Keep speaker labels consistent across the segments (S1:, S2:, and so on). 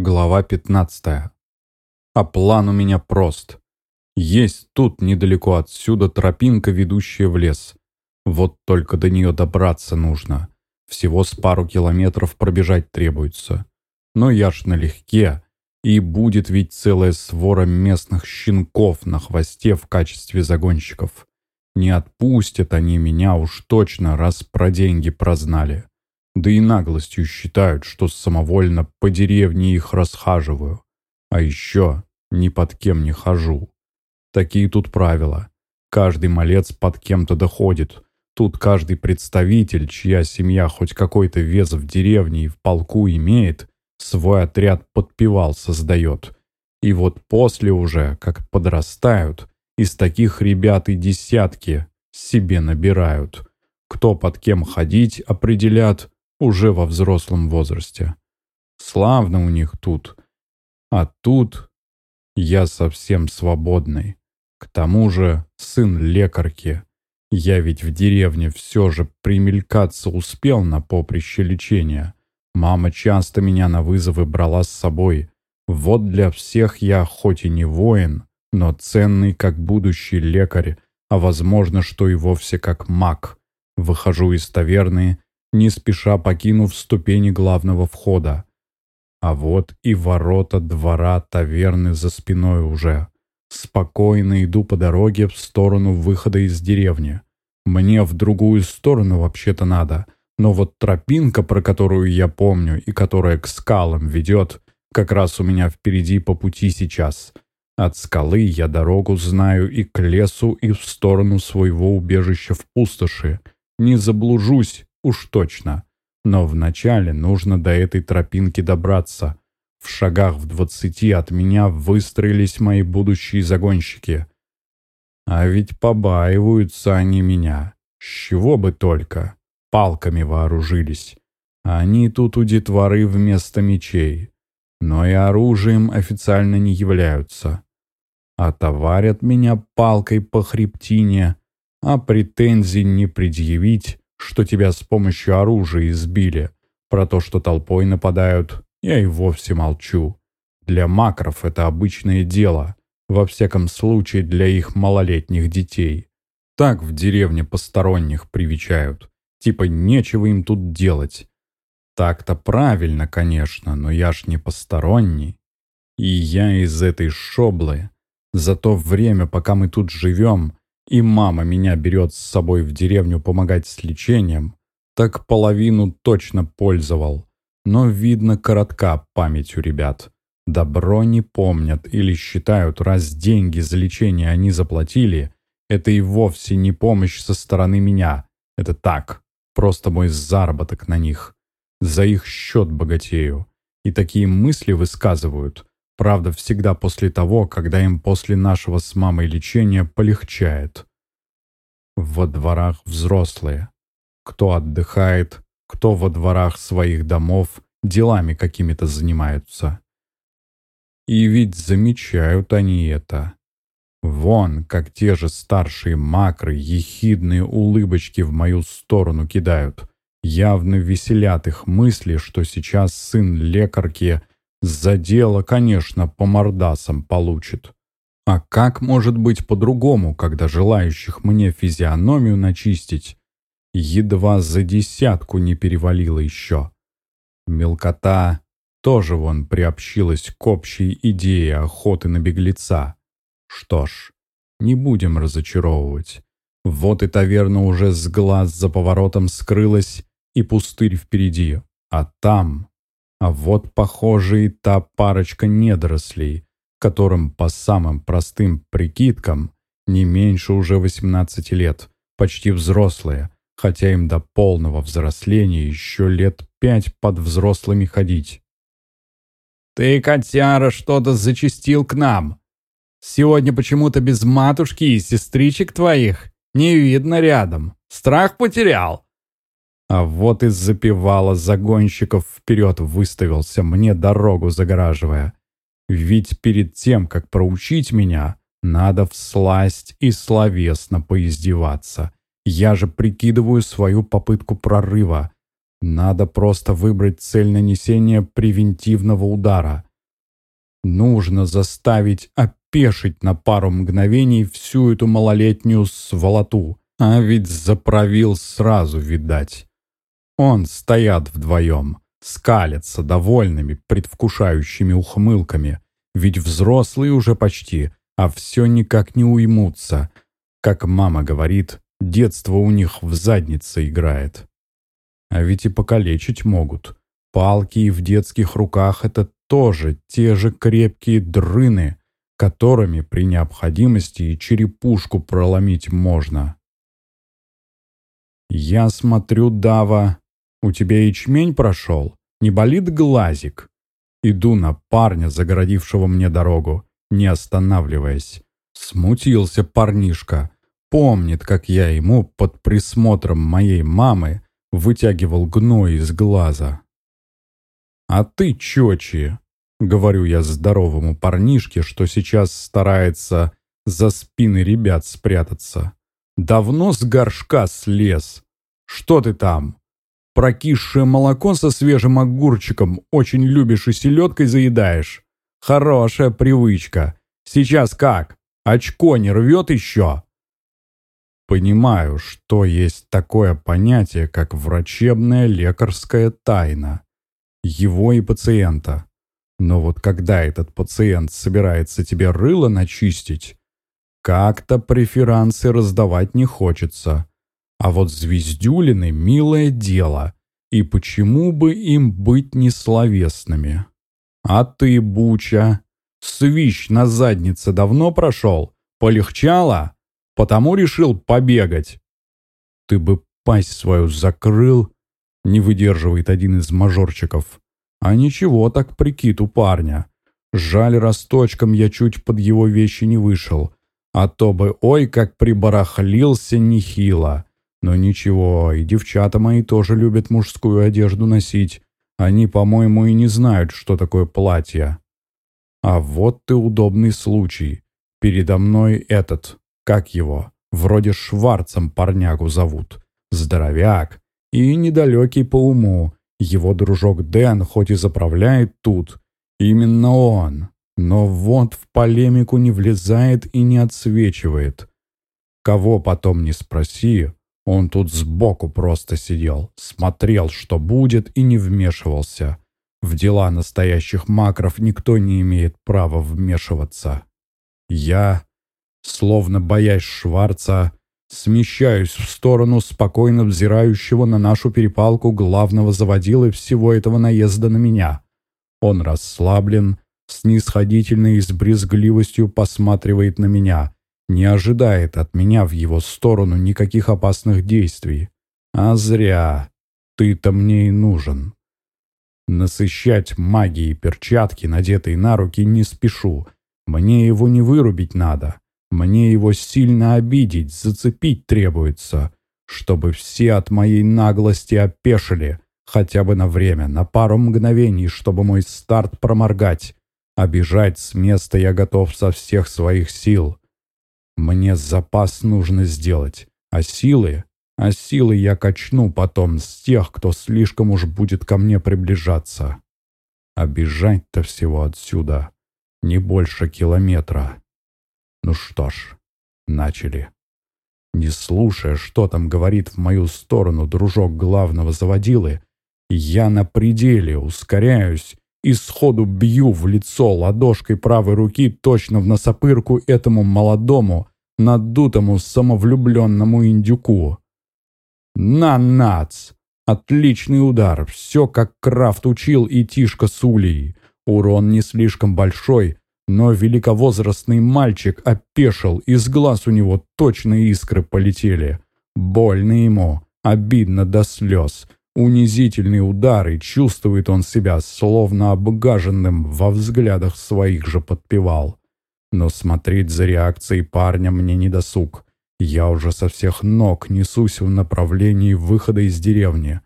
S1: Глава 15. А план у меня прост. Есть тут, недалеко отсюда, тропинка, ведущая в лес. Вот только до нее добраться нужно. Всего с пару километров пробежать требуется. Но я ж налегке, и будет ведь целая свора местных щенков на хвосте в качестве загонщиков. Не отпустят они меня уж точно, раз про деньги прознали да и наглостью считают, что самовольно по деревне их расхаживаю. А еще ни под кем не хожу. Такие тут правила. Каждый малец под кем-то доходит. Тут каждый представитель, чья семья хоть какой-то вес в деревне и в полку имеет, свой отряд подпевал создает. И вот после уже, как подрастают, из таких ребят и десятки себе набирают. Кто под кем ходить определят, уже во взрослом возрасте. Славно у них тут. А тут я совсем свободный. К тому же сын лекарки. Я ведь в деревне все же примелькаться успел на поприще лечения. Мама часто меня на вызовы брала с собой. Вот для всех я хоть и не воин, но ценный как будущий лекарь, а возможно, что и вовсе как маг. Выхожу из таверны не спеша покинув ступени главного входа. А вот и ворота двора таверны за спиной уже. Спокойно иду по дороге в сторону выхода из деревни. Мне в другую сторону вообще-то надо, но вот тропинка, про которую я помню и которая к скалам ведет, как раз у меня впереди по пути сейчас. От скалы я дорогу знаю и к лесу, и в сторону своего убежища в пустоши. Не заблужусь, уж точно. Но вначале нужно до этой тропинки добраться. В шагах в двадцати от меня выстроились мои будущие загонщики. А ведь побаиваются они меня. С чего бы только. Палками вооружились. Они тут у детворы вместо мечей. Но и оружием официально не являются. Отоварят меня палкой по хребтине, а претензий не предъявить что тебя с помощью оружия избили. Про то, что толпой нападают, я и вовсе молчу. Для макров это обычное дело, во всяком случае для их малолетних детей. Так в деревне посторонних привечают. Типа нечего им тут делать. Так-то правильно, конечно, но я ж не посторонний. И я из этой шоблы. За то время, пока мы тут живем, и мама меня берет с собой в деревню помогать с лечением, так половину точно пользовал. Но, видно, коротка память у ребят. Добро не помнят или считают, раз деньги за лечение они заплатили, это и вовсе не помощь со стороны меня. Это так, просто мой заработок на них. За их счет богатею. И такие мысли высказывают, Правда, всегда после того, когда им после нашего с мамой лечения полегчает. Во дворах взрослые. Кто отдыхает, кто во дворах своих домов делами какими-то занимаются. И ведь замечают они это. Вон, как те же старшие макры ехидные улыбочки в мою сторону кидают. Явно веселят их мысли, что сейчас сын лекарки за дело, конечно, по мордасам получит. А как может быть по-другому, когда желающих мне физиономию начистить едва за десятку не перевалило еще? Мелкота тоже вон приобщилась к общей идее охоты на беглеца. Что ж, не будем разочаровывать. Вот и таверна уже с глаз за поворотом скрылась, и пустырь впереди. А там а вот, похоже, и та парочка недорослей, которым по самым простым прикидкам не меньше уже 18 лет, почти взрослые, хотя им до полного взросления еще лет пять под взрослыми ходить. «Ты, котяра, что-то зачистил к нам. Сегодня почему-то без матушки и сестричек твоих не видно рядом. Страх потерял?» А вот из запевала загонщиков вперед выставился, мне дорогу загораживая. Ведь перед тем, как проучить меня, надо всласть и словесно поиздеваться. Я же прикидываю свою попытку прорыва. Надо просто выбрать цель нанесения превентивного удара. Нужно заставить опешить на пару мгновений всю эту малолетнюю сволоту. А ведь заправил сразу, видать. Он стоят вдвоем, скалятся довольными, предвкушающими ухмылками. Ведь взрослые уже почти, а все никак не уймутся. Как мама говорит, детство у них в заднице играет. А ведь и покалечить могут. Палки в детских руках — это тоже те же крепкие дрыны, которыми при необходимости и черепушку проломить можно. Я смотрю, Дава, у тебя ячмень прошел, не болит глазик? Иду на парня, загородившего мне дорогу, не останавливаясь. Смутился парнишка. Помнит, как я ему под присмотром моей мамы вытягивал гной из глаза. «А ты чёчи!» — говорю я здоровому парнишке, что сейчас старается за спины ребят спрятаться. «Давно с горшка слез. Что ты там? Прокисшее молоко со свежим огурчиком очень любишь и селедкой заедаешь? Хорошая привычка. Сейчас как? Очко не рвет еще?» Понимаю, что есть такое понятие, как врачебная лекарская тайна. Его и пациента. Но вот когда этот пациент собирается тебе рыло начистить, как-то преферансы раздавать не хочется. А вот звездюлины — милое дело, и почему бы им быть несловесными? А ты, Буча, свищ на заднице давно прошел? Полегчало? Потому решил побегать. Ты бы пасть свою закрыл, не выдерживает один из мажорчиков. А ничего так прикид у парня. Жаль, росточком я чуть под его вещи не вышел. А то бы, ой, как прибарахлился нехило. Но ничего, и девчата мои тоже любят мужскую одежду носить. Они, по-моему, и не знают, что такое платье. А вот ты удобный случай. Передо мной этот, как его? Вроде Шварцем парнягу зовут. Здоровяк. И недалекий по уму. Его дружок Дэн хоть и заправляет тут. Именно он. Но вот в полемику не влезает и не отсвечивает. Кого потом не спроси, он тут сбоку просто сидел, смотрел, что будет, и не вмешивался. В дела настоящих макров никто не имеет права вмешиваться. Я словно боясь Шварца, смещаюсь в сторону спокойно взирающего на нашу перепалку главного заводилы всего этого наезда на меня. Он расслаблен, снисходительно и с брезгливостью посматривает на меня, не ожидает от меня в его сторону никаких опасных действий. А зря. Ты-то мне и нужен. Насыщать магией перчатки, надетые на руки, не спешу. Мне его не вырубить надо. Мне его сильно обидеть, зацепить требуется, чтобы все от моей наглости опешили, хотя бы на время, на пару мгновений, чтобы мой старт проморгать. Обижать с места я готов со всех своих сил. Мне запас нужно сделать, а силы... А силы я качну потом с тех, кто слишком уж будет ко мне приближаться. Обижать-то всего отсюда не больше километра. Ну что ж, начали. Не слушая, что там говорит в мою сторону дружок главного заводилы, я на пределе ускоряюсь и сходу бью в лицо ладошкой правой руки точно в носопырку этому молодому, надутому самовлюбленному индюку. На нац! Отличный удар, все как Крафт учил и Тишка с Улей. Урон не слишком большой, но великовозрастный мальчик опешил, из глаз у него точно искры полетели. Больно ему, обидно до слез. Унизительный удар, и чувствует он себя словно обгаженным во взглядах своих же подпевал. Но смотреть за реакцией парня мне не досуг. Я уже со всех ног несусь в направлении выхода из деревни.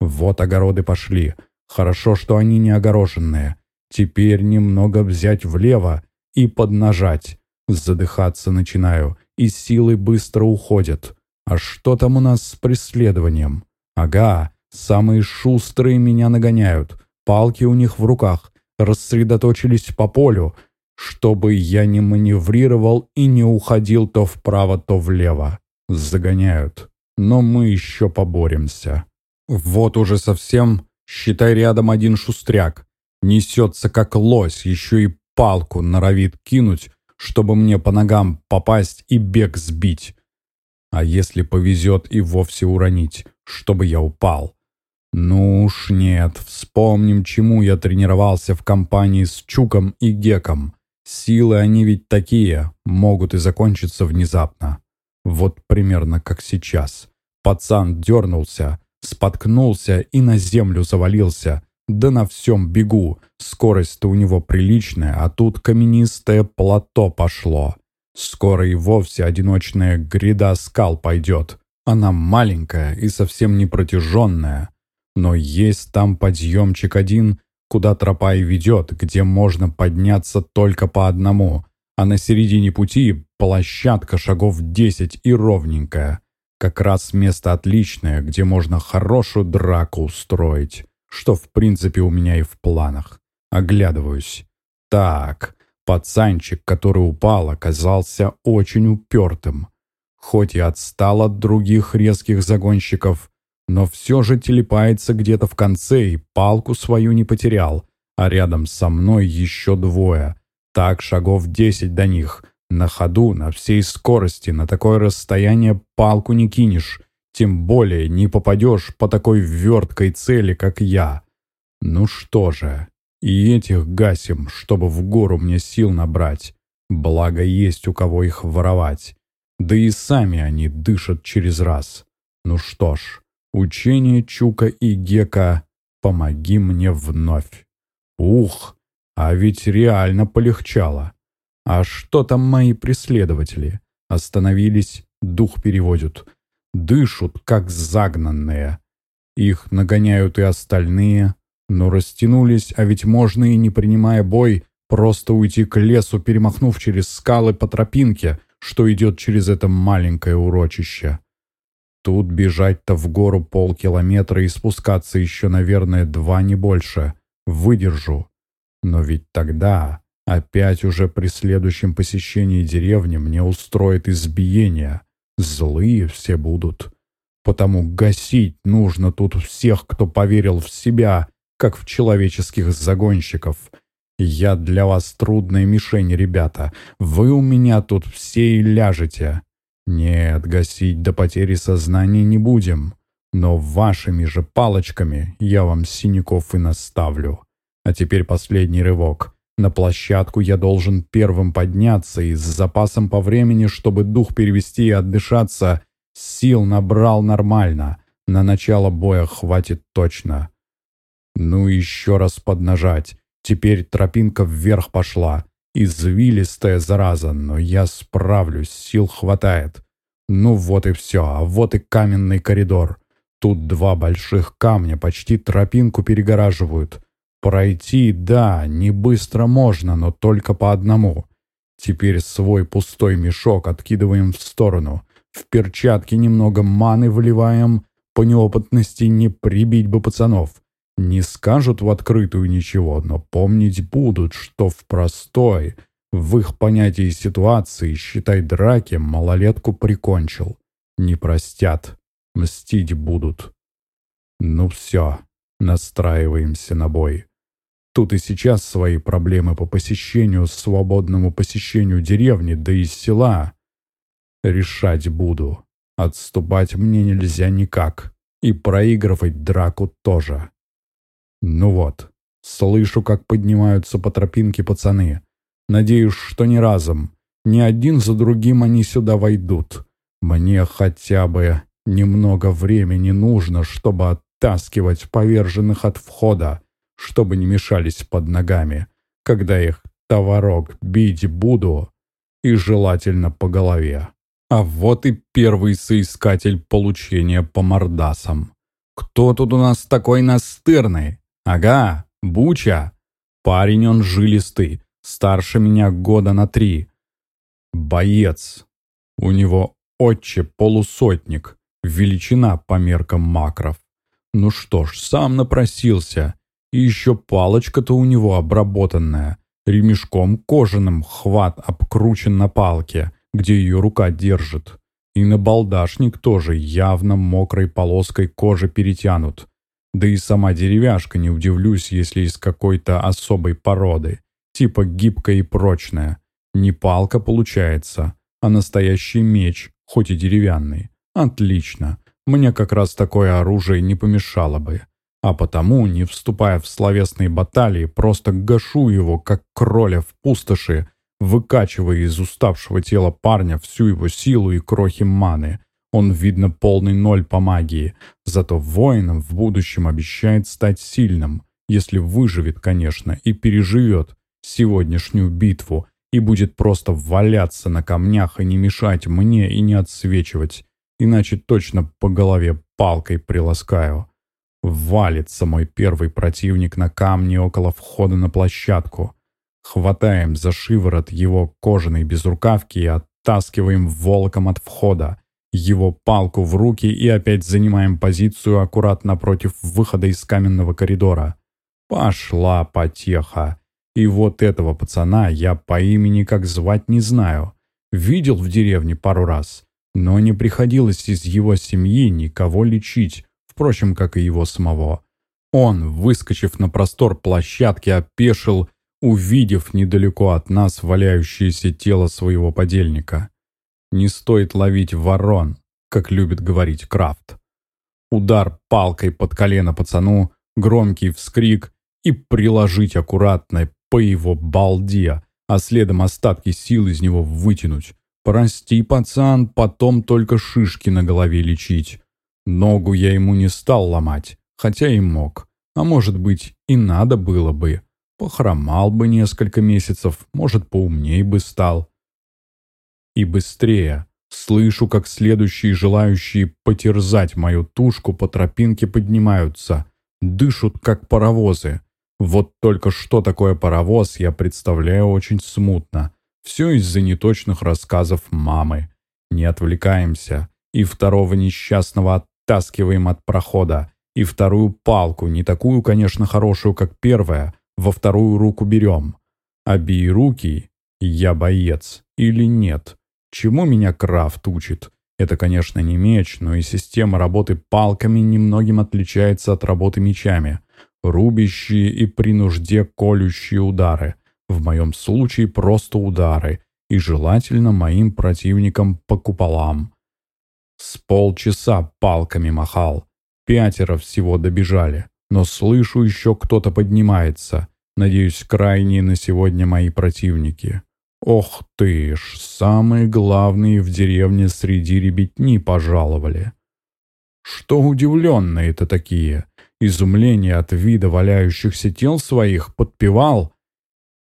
S1: Вот огороды пошли. Хорошо, что они не огороженные. Теперь немного взять влево и поднажать. Задыхаться начинаю, и силы быстро уходят. А что там у нас с преследованием? Ага, самые шустрые меня нагоняют. Палки у них в руках. рассредоточились по полю, чтобы я не маневрировал и не уходил то вправо, то влево. Загоняют. Но мы еще поборемся. Вот уже совсем, считай, рядом один шустряк. Несется как лось, еще и палку норовит кинуть, чтобы мне по ногам попасть и бег сбить. А если повезет и вовсе уронить, чтобы я упал. Ну уж нет, вспомним, чему я тренировался в компании с Чуком и Геком. Силы они ведь такие, могут и закончиться внезапно. Вот примерно как сейчас. Пацан дернулся, споткнулся и на землю завалился. Да на всем бегу. Скорость-то у него приличная, а тут каменистое плато пошло. Скоро и вовсе одиночная гряда скал пойдет. Она маленькая и совсем не протяженная. Но есть там подъемчик один, куда тропа и ведет, где можно подняться только по одному, а на середине пути площадка шагов 10 и ровненькая. Как раз место отличное, где можно хорошую драку устроить, что в принципе у меня и в планах. Оглядываюсь. Так, пацанчик, который упал, оказался очень упертым. Хоть и отстал от других резких загонщиков, но все же телепается где-то в конце и палку свою не потерял, а рядом со мной еще двое. Так шагов десять до них. На ходу, на всей скорости, на такое расстояние палку не кинешь. Тем более не попадешь по такой верткой цели, как я. Ну что же, и этих гасим, чтобы в гору мне сил набрать. Благо есть у кого их воровать. Да и сами они дышат через раз. Ну что ж, Учение Чука и Гека «Помоги мне вновь». Ух, а ведь реально полегчало. А что там мои преследователи? Остановились, дух переводят. Дышут, как загнанные. Их нагоняют и остальные. Но растянулись, а ведь можно и не принимая бой, просто уйти к лесу, перемахнув через скалы по тропинке, что идет через это маленькое урочище. Тут бежать-то в гору полкилометра и спускаться еще, наверное, два не больше. Выдержу. Но ведь тогда, опять уже при следующем посещении деревни, мне устроит избиение. Злые все будут. Потому гасить нужно тут всех, кто поверил в себя, как в человеческих загонщиков. Я для вас трудная мишень, ребята. Вы у меня тут все и ляжете. Нет, гасить до потери сознания не будем. Но вашими же палочками я вам синяков и наставлю. А теперь последний рывок. На площадку я должен первым подняться и с запасом по времени, чтобы дух перевести и отдышаться, сил набрал нормально. На начало боя хватит точно. Ну еще раз поднажать. Теперь тропинка вверх пошла. Извилистая зараза, но я справлюсь, сил хватает. Ну вот и все, а вот и каменный коридор. Тут два больших камня почти тропинку перегораживают. Пройти, да, не быстро можно, но только по одному. Теперь свой пустой мешок откидываем в сторону. В перчатки немного маны вливаем. По неопытности не прибить бы пацанов. Не скажут в открытую ничего, но помнить будут, что в простой, в их понятии ситуации, считай драки, малолетку прикончил. Не простят, мстить будут. Ну все, настраиваемся на бой. Тут и сейчас свои проблемы по посещению, свободному посещению деревни, да и села. Решать буду. Отступать мне нельзя никак. И проигрывать драку тоже. Ну вот, слышу, как поднимаются по тропинке пацаны. Надеюсь, что не разом. Ни один за другим они сюда войдут. Мне хотя бы немного времени нужно, чтобы оттаскивать поверженных от входа, чтобы не мешались под ногами, когда их товарок бить буду, и желательно по голове. А вот и первый соискатель получения по мордасам. Кто тут у нас такой настырный? Ага, Буча. Парень он жилистый, старше меня года на три. Боец. У него отче полусотник, величина по меркам макров. Ну что ж, сам напросился. И еще палочка-то у него обработанная. Ремешком кожаным хват обкручен на палке, где ее рука держит. И на балдашник тоже явно мокрой полоской кожи перетянут. Да и сама деревяшка, не удивлюсь, если из какой-то особой породы. Типа гибкая и прочная. Не палка получается, а настоящий меч, хоть и деревянный. Отлично. Мне как раз такое оружие не помешало бы. А потому, не вступая в словесные баталии, просто гашу его, как кроля в пустоши, выкачивая из уставшего тела парня всю его силу и крохи маны. Он, видно, полный ноль по магии. Зато воином в будущем обещает стать сильным, если выживет, конечно, и переживет сегодняшнюю битву, и будет просто валяться на камнях и не мешать мне и не отсвечивать, иначе точно по голове палкой приласкаю. Валится мой первый противник на камни около входа на площадку. Хватаем за шиворот его кожаной безрукавки и оттаскиваем волоком от входа. Его палку в руки и опять занимаем позицию аккуратно напротив выхода из каменного коридора. Пошла потеха. И вот этого пацана я по имени как звать не знаю. Видел в деревне пару раз, но не приходилось из его семьи никого лечить, впрочем, как и его самого. Он, выскочив на простор площадки, опешил, увидев недалеко от нас валяющееся тело своего подельника. Не стоит ловить ворон, как любит говорить Крафт. Удар палкой под колено пацану, громкий вскрик и приложить аккуратно по его балде, а следом остатки сил из него вытянуть. Прости, пацан, потом только шишки на голове лечить. Ногу я ему не стал ломать, хотя и мог. А может быть, и надо было бы. Похромал бы несколько месяцев, может, поумней бы стал. И быстрее. Слышу, как следующие желающие потерзать мою тушку по тропинке поднимаются. Дышат, как паровозы. Вот только что такое паровоз, я представляю очень смутно. Все из-за неточных рассказов мамы. Не отвлекаемся. И второго несчастного оттаскиваем от прохода. И вторую палку, не такую, конечно, хорошую, как первая, во вторую руку берем. Обе руки «я боец» или нет. Чему меня Крафт учит? Это, конечно, не меч, но и система работы палками немногим отличается от работы мечами. Рубящие и при нужде колющие удары. В моем случае просто удары. И желательно моим противникам по куполам. С полчаса палками махал. Пятеро всего добежали. Но слышу, еще кто-то поднимается. Надеюсь, крайние на сегодня мои противники. Ох ты ж, самые главные в деревне среди ребятни пожаловали. Что удивленные-то такие? Изумление от вида валяющихся тел своих подпевал.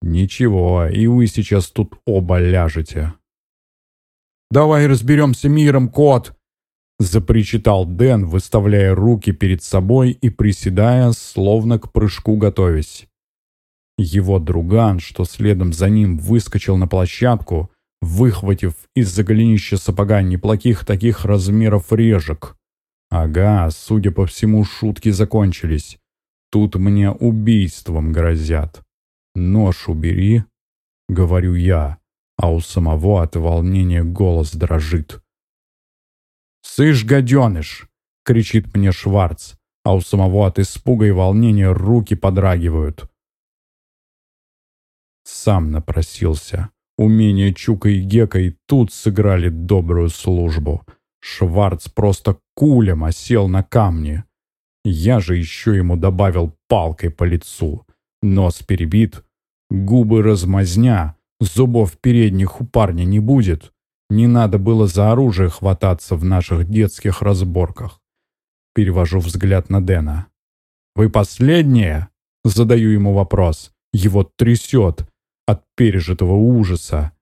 S1: Ничего, и вы сейчас тут оба ляжете. «Давай разберемся миром, кот!» Запричитал Дэн, выставляя руки перед собой и приседая, словно к прыжку готовясь. Его друган, что следом за ним выскочил на площадку, выхватив из-за голенища сапога неплохих таких размеров режек. Ага, судя по всему, шутки закончились. Тут мне убийством грозят. Нож убери, говорю я а у самого от волнения голос дрожит. «Сышь, гаденыш!» — кричит мне Шварц, а у самого от испуга и волнения руки подрагивают. Сам напросился. Умения Чука и Гека и тут сыграли добрую службу. Шварц просто кулем осел на камни. Я же еще ему добавил палкой по лицу. Нос перебит, губы размазня, Зубов передних у парня не будет. Не надо было за оружие хвататься в наших детских разборках. Перевожу взгляд на Дэна. «Вы последние?» Задаю ему вопрос. Его трясет от пережитого ужаса.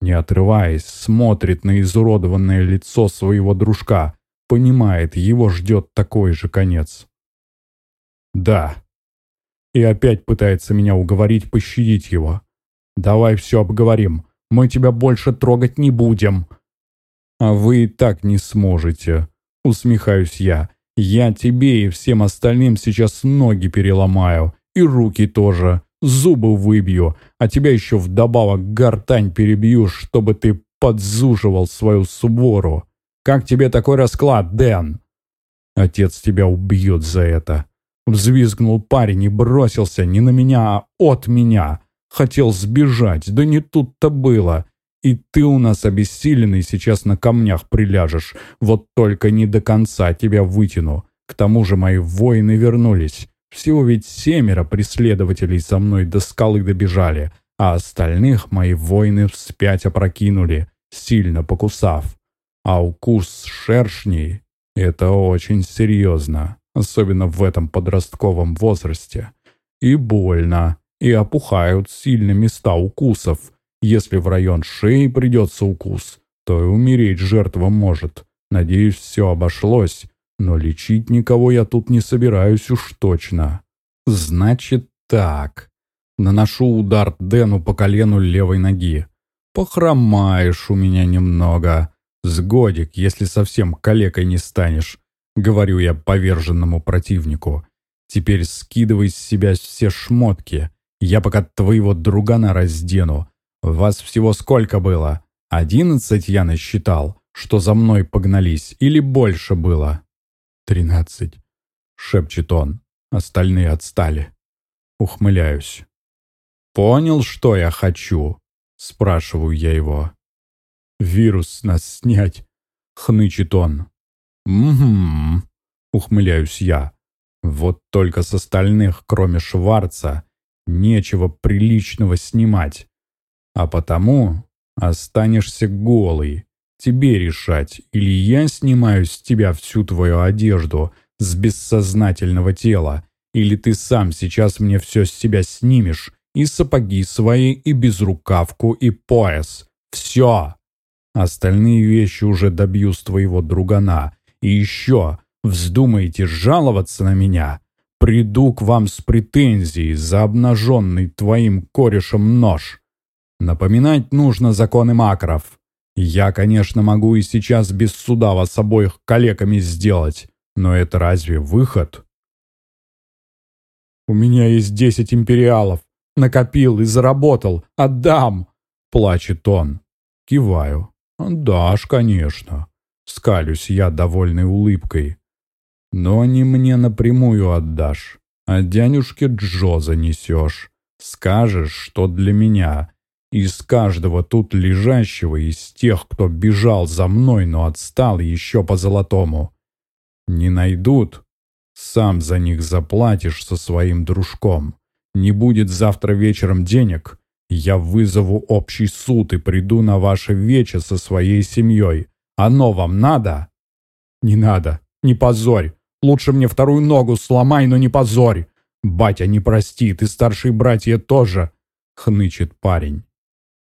S1: Не отрываясь, смотрит на изуродованное лицо своего дружка. Понимает, его ждет такой же конец. «Да». И опять пытается меня уговорить пощадить его. Давай все обговорим. Мы тебя больше трогать не будем». «А вы и так не сможете», — усмехаюсь я. Я тебе и всем остальным сейчас ноги переломаю, и руки тоже, зубы выбью, а тебя еще вдобавок гортань перебью, чтобы ты подзуживал свою свору. Как тебе такой расклад, Дэн?» «Отец тебя убьет за это!» Взвизгнул парень и бросился не на меня, а от меня. Хотел сбежать, да не тут-то было. И ты у нас обессиленный сейчас на камнях приляжешь. Вот только не до конца тебя вытяну. К тому же мои воины вернулись. Всего ведь семеро преследователей со мной до скалы добежали, а остальных мои воины вспять опрокинули, сильно покусав. А укус шершней — это очень серьезно, особенно в этом подростковом возрасте. И больно, и опухают сильно места укусов. Если в район шеи придется укус, то и умереть жертва может. Надеюсь, все обошлось, но лечить никого я тут не собираюсь уж точно. Значит так. Наношу удар Дэну по колену левой ноги. Похромаешь у меня немного. С годик, если совсем калекой не станешь, говорю я поверженному противнику. Теперь скидывай с себя все шмотки. Я пока твоего другана раздену. Вас всего сколько было? Одиннадцать я насчитал, что за мной погнались, или больше было? Тринадцать, шепчет он. Остальные отстали. Ухмыляюсь. «Понял, что я хочу?» Спрашиваю я его. «Вирус нас снять», — хнычет он. «Угу», — ухмыляюсь я. «Вот только с остальных, кроме Шварца, нечего приличного снимать. А потому останешься голый. Тебе решать, или я снимаю с тебя всю твою одежду с бессознательного тела, или ты сам сейчас мне все с себя снимешь, и сапоги свои, и безрукавку, и пояс. Все. Остальные вещи уже добью с твоего другана. И еще, вздумаете жаловаться на меня? Приду к вам с претензией за обнаженный твоим корешем нож. Напоминать нужно законы макров. Я, конечно, могу и сейчас без суда вас обоих калеками сделать, но это разве выход? У меня есть десять империалов. Накопил и заработал. Отдам!» Плачет он. Киваю. «Отдашь, конечно». Скалюсь я довольной улыбкой. «Но не мне напрямую отдашь, а дянюшке Джо занесешь. Скажешь, что для меня. Из каждого тут лежащего, из тех, кто бежал за мной, но отстал еще по золотому. Не найдут, сам за них заплатишь со своим дружком. Не будет завтра вечером денег, я вызову общий суд и приду на ваше вече со своей семьей. Оно вам надо? Не надо, не позорь. Лучше мне вторую ногу сломай, но не позорь. Батя не простит, и старшие братья тоже, хнычет парень.